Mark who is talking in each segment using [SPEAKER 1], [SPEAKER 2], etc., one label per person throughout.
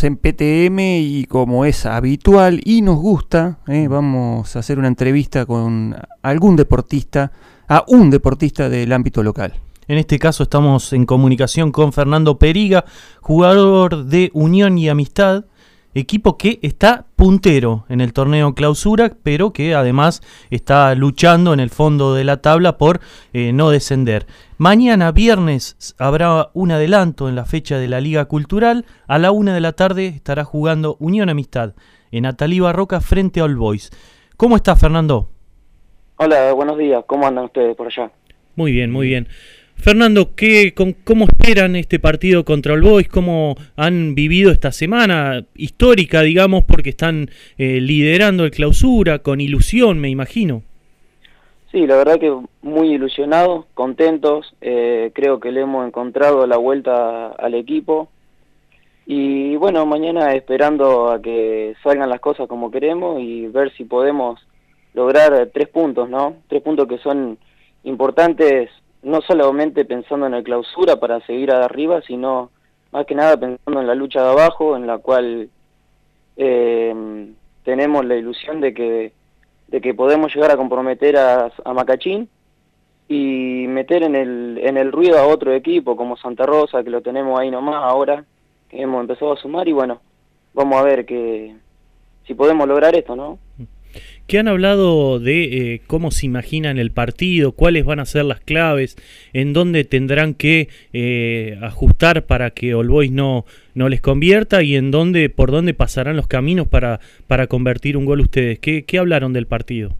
[SPEAKER 1] en PTM y como es habitual y nos gusta, eh, vamos a hacer una entrevista con algún deportista, a un deportista del ámbito local.
[SPEAKER 2] En este caso estamos en comunicación con Fernando Periga, jugador de Unión y Amistad, equipo que está puntero en el torneo clausura, pero que además está luchando en el fondo de la tabla por eh, no descender. Mañana viernes habrá un adelanto en la fecha de la Liga Cultural. A la una de la tarde estará jugando Unión Amistad en Atalí Barroca frente a All Boys. ¿Cómo está Fernando?
[SPEAKER 3] Hola, buenos días. ¿Cómo andan ustedes por allá?
[SPEAKER 2] Muy bien, muy bien. Fernando, ¿qué, ¿cómo esperan este partido contra el Boys? ¿Cómo han vivido esta semana histórica, digamos, porque están eh, liderando el clausura con ilusión, me imagino?
[SPEAKER 3] Sí, la verdad que muy ilusionados, contentos. Eh, creo que le hemos encontrado la vuelta al equipo. Y bueno, mañana esperando a que salgan las cosas como queremos y ver si podemos lograr tres puntos, ¿no? Tres puntos que son importantes no solamente pensando en la clausura para seguir arriba, sino más que nada pensando en la lucha de abajo, en la cual eh, tenemos la ilusión de que, de que podemos llegar a comprometer a, a Macachín y meter en el, en el ruido a otro equipo como Santa Rosa, que lo tenemos ahí nomás ahora, que hemos empezado a sumar y bueno, vamos a ver que si podemos lograr esto, ¿no?
[SPEAKER 2] ¿Qué han hablado de eh, cómo se imaginan el partido, cuáles van a ser las claves, en dónde tendrán que eh, ajustar para que All Boys no, no les convierta y en dónde, por dónde pasarán los caminos para, para convertir un gol ustedes. ¿Qué, qué hablaron del partido?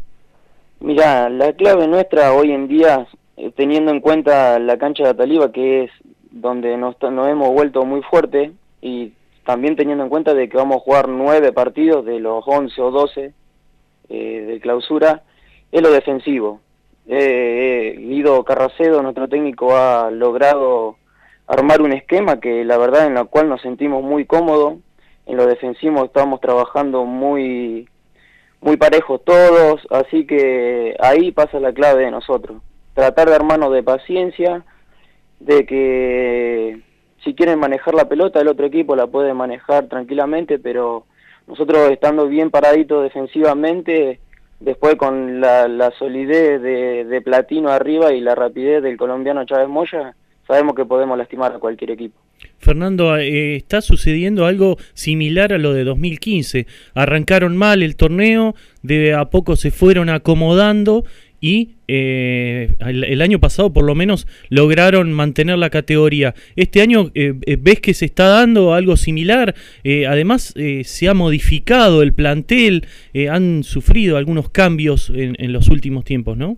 [SPEAKER 3] Mira, la clave nuestra hoy en día, eh, teniendo en cuenta la cancha de Ataliba, que es donde nos, nos hemos vuelto muy fuerte, y también teniendo en cuenta de que vamos a jugar nueve partidos de los once o doce eh, de clausura es lo defensivo. Eh, eh, Guido Carracedo, nuestro técnico, ha logrado armar un esquema que la verdad en la cual nos sentimos muy cómodos. En lo defensivo estamos trabajando muy, muy parejos todos, así que ahí pasa la clave de nosotros. Tratar de armarnos de paciencia, de que si quieren manejar la pelota, el otro equipo la puede manejar tranquilamente, pero nosotros estando bien paraditos defensivamente, después con la, solidez de, Platino arriba y la rapidez del colombiano Chávez Moya, sabemos que podemos lastimar a cualquier equipo.
[SPEAKER 2] Fernando, eh, está sucediendo algo similar a lo de 2015. Arrancaron mal el torneo, de a poco se fueron acomodando y eh, el, año pasado por lo menos lograron mantener la categoría. Este año eh, eh, ves que se está dando algo similar. además se ha modificado el plantel, han sufrido algunos cambios en, los últimos tiempos, ¿no?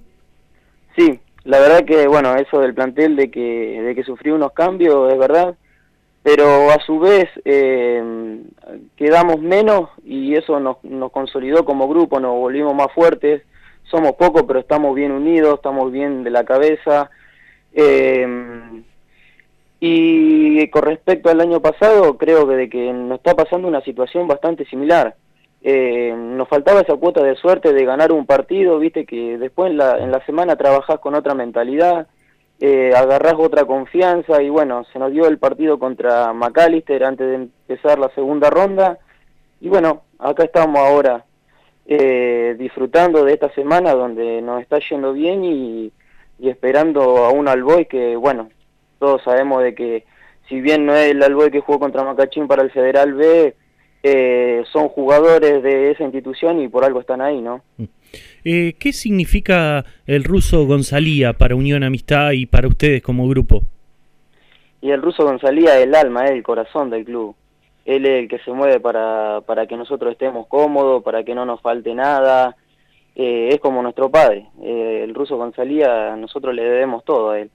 [SPEAKER 3] Sí, la verdad que bueno eso del plantel de que de que sufrió unos cambios es verdad, pero a su vez quedamos menos y eso nos, nos consolidó como grupo, nos volvimos más fuertes somos pocos, pero estamos bien unidos, estamos bien de la cabeza. Eh, y con respecto al año pasado, creo que de que nos está pasando una situación bastante similar. Eh, nos faltaba esa cuota de suerte de ganar un partido, viste que después en la, en la semana trabajás con otra mentalidad, eh, agarrás otra confianza y bueno, se nos dio el partido contra McAllister antes de empezar la segunda ronda y bueno, acá estamos ahora eh, disfrutando de esta semana donde nos está yendo bien y, esperando a un Alboy que, bueno, todos sabemos de que si bien no es el Alboy que jugó contra Macachín para el Federal B, eh, son jugadores de esa institución y por algo están ahí, ¿no?
[SPEAKER 2] Eh, ¿Qué significa el ruso Gonzalía para Unión Amistad y para ustedes como grupo?
[SPEAKER 3] Y el ruso Gonzalía es el alma, es el corazón del club él es el que se mueve para, para que nosotros estemos cómodos, para que no nos falte nada, eh, es como nuestro padre, eh, el ruso Gonzalía, nosotros le debemos todo a él.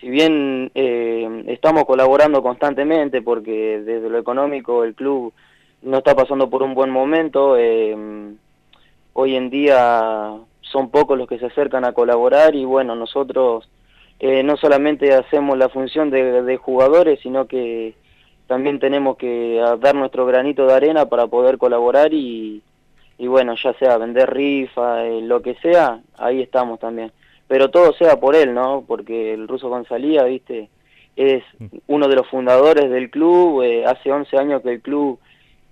[SPEAKER 3] Si bien eh, estamos colaborando constantemente porque desde lo económico el club no está pasando por un buen momento, hoy en día son pocos los que se acercan a colaborar y bueno, nosotros no solamente hacemos la función de jugadores, sino que también tenemos que dar nuestro granito de arena para poder colaborar y, y bueno, ya sea vender rifa, eh, lo que sea, ahí estamos también. Pero todo sea por él, ¿no? Porque el ruso Gonzalía, viste, es uno de los fundadores del club, eh, hace 11 años que el club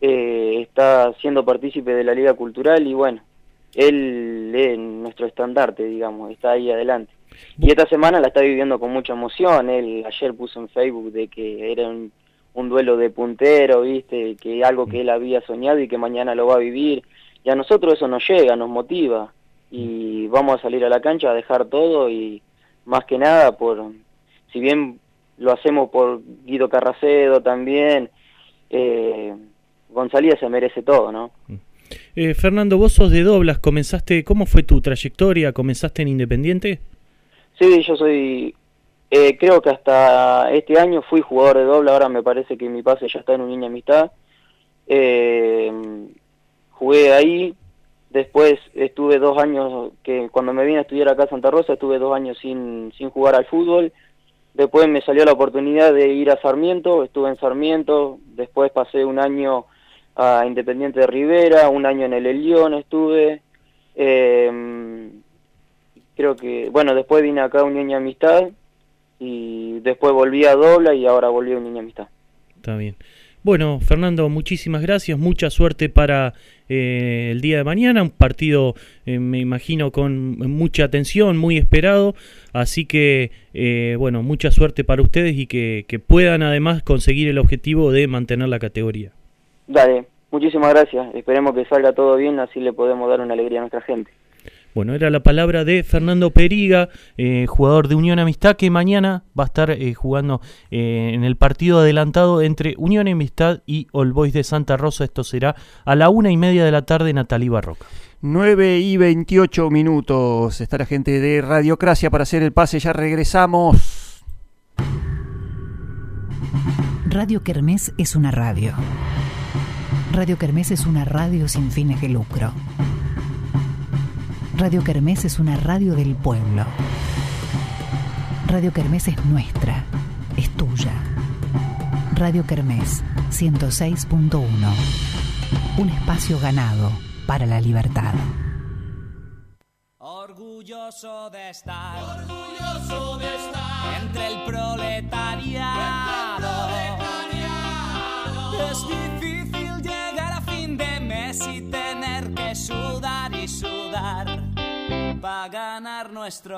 [SPEAKER 3] eh, está siendo partícipe de la Liga Cultural y bueno, él es nuestro estandarte, digamos, está ahí adelante. Y esta semana la está viviendo con mucha emoción, él ayer puso en Facebook de que era un, un duelo de puntero, viste, que algo que él había soñado y que mañana lo va a vivir, y a nosotros eso nos llega, nos motiva, y vamos a salir a la cancha a dejar todo y más que nada por, si bien lo hacemos por Guido Carracedo también, eh, González se merece todo, ¿no?
[SPEAKER 2] Eh, Fernando, vos sos de Doblas, comenzaste, ¿cómo fue tu trayectoria? ¿Comenzaste en Independiente?
[SPEAKER 3] Sí, yo soy, eh, creo que hasta este año fui jugador de Doblas, ahora me parece que mi pase ya está en un niña amistad. Eh, jugué ahí, después estuve dos años, que cuando me vine a estudiar acá a Santa Rosa, estuve dos años sin, sin jugar al fútbol Después me salió la oportunidad de ir a Sarmiento, estuve en Sarmiento, después pasé un año a Independiente de Rivera, un año en el Elión estuve, eh, creo que, bueno, después vine acá a un Niña Amistad y después volví a Dobla y ahora volví a un Niña Amistad.
[SPEAKER 2] Está bien. Bueno, Fernando, muchísimas gracias, mucha suerte para eh, el día de mañana, un partido eh, me imagino con mucha atención, muy esperado, así que eh, bueno, mucha suerte para ustedes y que, que, puedan además conseguir el objetivo de mantener la categoría.
[SPEAKER 3] Dale, muchísimas gracias, esperemos que salga todo bien, así le podemos dar una alegría a nuestra gente.
[SPEAKER 2] Bueno, era la palabra de Fernando Periga, eh, jugador de Unión Amistad, que mañana va a estar eh, jugando eh, en el partido adelantado entre Unión Amistad y All Boys de Santa Rosa. Esto será a la una y media de la tarde en Natalí Barroca.
[SPEAKER 1] 9 y 28 minutos. Está la gente de Radiocracia para hacer el pase. Ya regresamos.
[SPEAKER 4] Radio Kermés es una radio. Radio Kermés es una radio sin fines de lucro. Radio Kermés es una radio del pueblo. Radio Kermés es nuestra, es tuya. Radio Kermés 106.1. Un espacio ganado para la libertad.
[SPEAKER 5] Orgulloso de estar, orgulloso para ganar nuestro